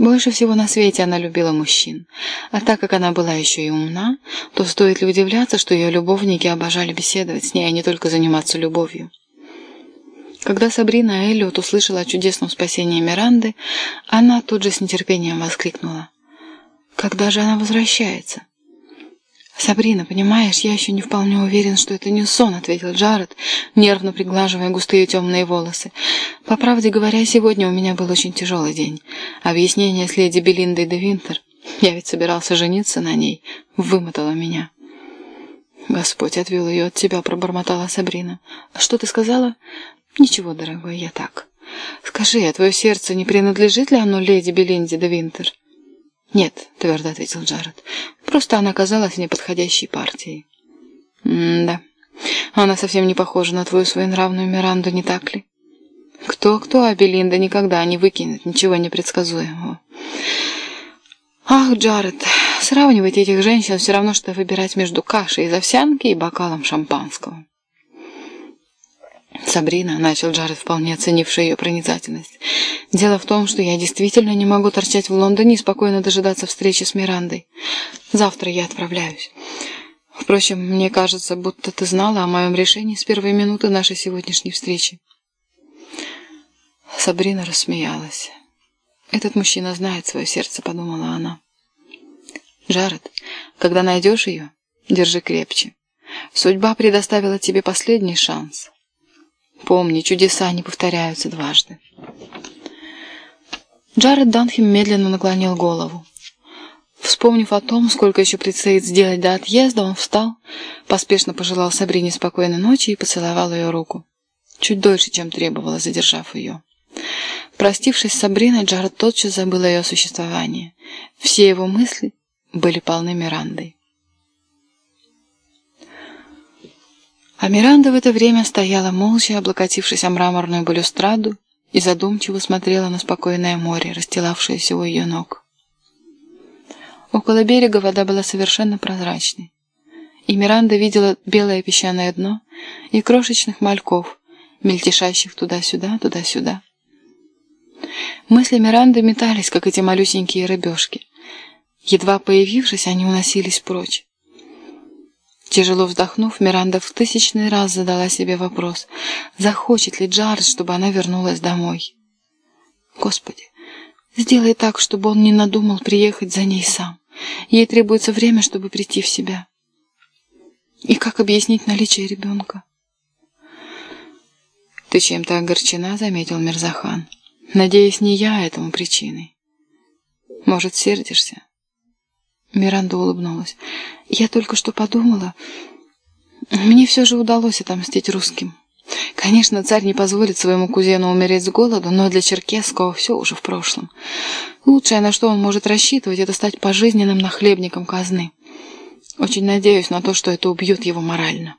Больше всего на свете она любила мужчин. А так как она была еще и умна, то стоит ли удивляться, что ее любовники обожали беседовать с ней, а не только заниматься любовью. Когда Сабрина Эллиот услышала о чудесном спасении Миранды, она тут же с нетерпением воскликнула. «Когда же она возвращается?» «Сабрина, понимаешь, я еще не вполне уверен, что это не сон», — ответил Джаред, нервно приглаживая густые темные волосы. «По правде говоря, сегодня у меня был очень тяжелый день. Объяснение с леди Белиндой де Винтер, я ведь собирался жениться на ней, вымотало меня». «Господь отвел ее от тебя», — пробормотала Сабрина. «Что ты сказала?» «Ничего, дорогой, я так. Скажи, а твое сердце не принадлежит ли оно леди Белинде де Винтер?» «Нет», — твердо ответил Джаред. «Просто она казалась неподходящей партией». «М-да. Она совсем не похожа на твою своенравную Миранду, не так ли?» «Кто-кто, а Белинда никогда не выкинет ничего непредсказуемого». «Ах, Джаред, сравнивать этих женщин все равно, что выбирать между кашей из овсянки и бокалом шампанского». «Сабрина», — начал Джаред, вполне оценивший ее проницательность, — «дело в том, что я действительно не могу торчать в Лондоне и спокойно дожидаться встречи с Мирандой. Завтра я отправляюсь. Впрочем, мне кажется, будто ты знала о моем решении с первой минуты нашей сегодняшней встречи». Сабрина рассмеялась. «Этот мужчина знает свое сердце», — подумала она. «Джаред, когда найдешь ее, держи крепче. Судьба предоставила тебе последний шанс». Помни, чудеса не повторяются дважды. Джаред Данхем медленно наклонил голову. Вспомнив о том, сколько еще предстоит сделать до отъезда, он встал, поспешно пожелал Сабрине спокойной ночи и поцеловал ее руку. Чуть дольше, чем требовало, задержав ее. Простившись с Сабриной, Джаред тотчас забыл о ее существовании. Все его мысли были полны Мирандой. А Миранда в это время стояла молча, облокотившись о мраморную балюстраду, и задумчиво смотрела на спокойное море, расстилавшееся у ее ног. Около берега вода была совершенно прозрачной, и Миранда видела белое песчаное дно и крошечных мальков, мельтешащих туда-сюда, туда-сюда. Мысли Миранды метались, как эти малюсенькие рыбешки. Едва появившись, они уносились прочь. Тяжело вздохнув, Миранда в тысячный раз задала себе вопрос, захочет ли Джаред, чтобы она вернулась домой. Господи, сделай так, чтобы он не надумал приехать за ней сам. Ей требуется время, чтобы прийти в себя. И как объяснить наличие ребенка? «Ты чем-то огорчена», — заметил Мирзахан. «Надеюсь, не я этому причиной. Может, сердишься?» Миранда улыбнулась. «Я только что подумала. Мне все же удалось отомстить русским. Конечно, царь не позволит своему кузену умереть с голоду, но для Черкесского все уже в прошлом. Лучшее, на что он может рассчитывать, это стать пожизненным нахлебником казны. Очень надеюсь на то, что это убьет его морально».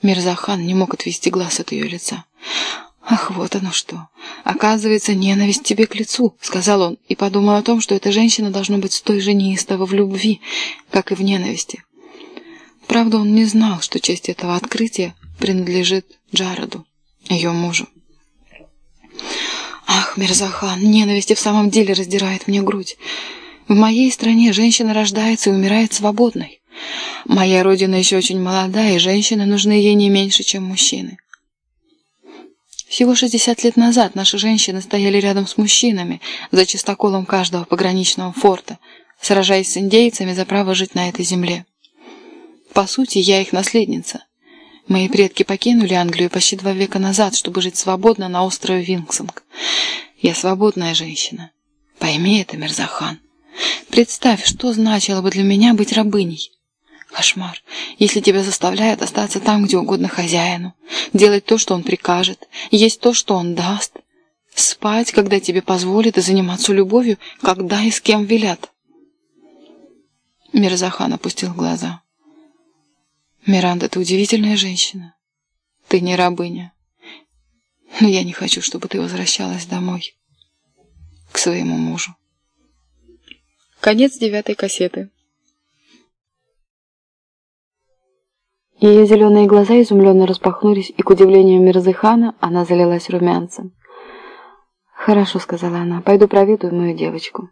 Мирзахан не мог отвести глаз от ее лица. «Ах, вот оно что! Оказывается, ненависть тебе к лицу», — сказал он, и подумал о том, что эта женщина должна быть столь же неистова в любви, как и в ненависти. Правда, он не знал, что честь этого открытия принадлежит Джароду, ее мужу. «Ах, Мирзахан, ненависть и в самом деле раздирает мне грудь. В моей стране женщина рождается и умирает свободной. Моя родина еще очень молода, и женщины нужны ей не меньше, чем мужчины. Всего 60 лет назад наши женщины стояли рядом с мужчинами за частоколом каждого пограничного форта, сражаясь с индейцами за право жить на этой земле. По сути, я их наследница. Мои предки покинули Англию почти два века назад, чтобы жить свободно на острове Виндсонг. Я свободная женщина. Пойми это, Мирза-хан. Представь, что значило бы для меня быть рабыней. Кошмар, если тебя заставляют остаться там, где угодно хозяину, делать то, что он прикажет, есть то, что он даст, спать, когда тебе позволят, и заниматься любовью, когда и с кем велят. Мирзахан опустил глаза. «Миранда, ты удивительная женщина. Ты не рабыня. Но я не хочу, чтобы ты возвращалась домой, к своему мужу». Конец девятой кассеты. Ее зеленые глаза изумленно распахнулись, и, к удивлению Мирзыхана, она залилась румянцем. «Хорошо», — сказала она, — «пойду проведу мою девочку».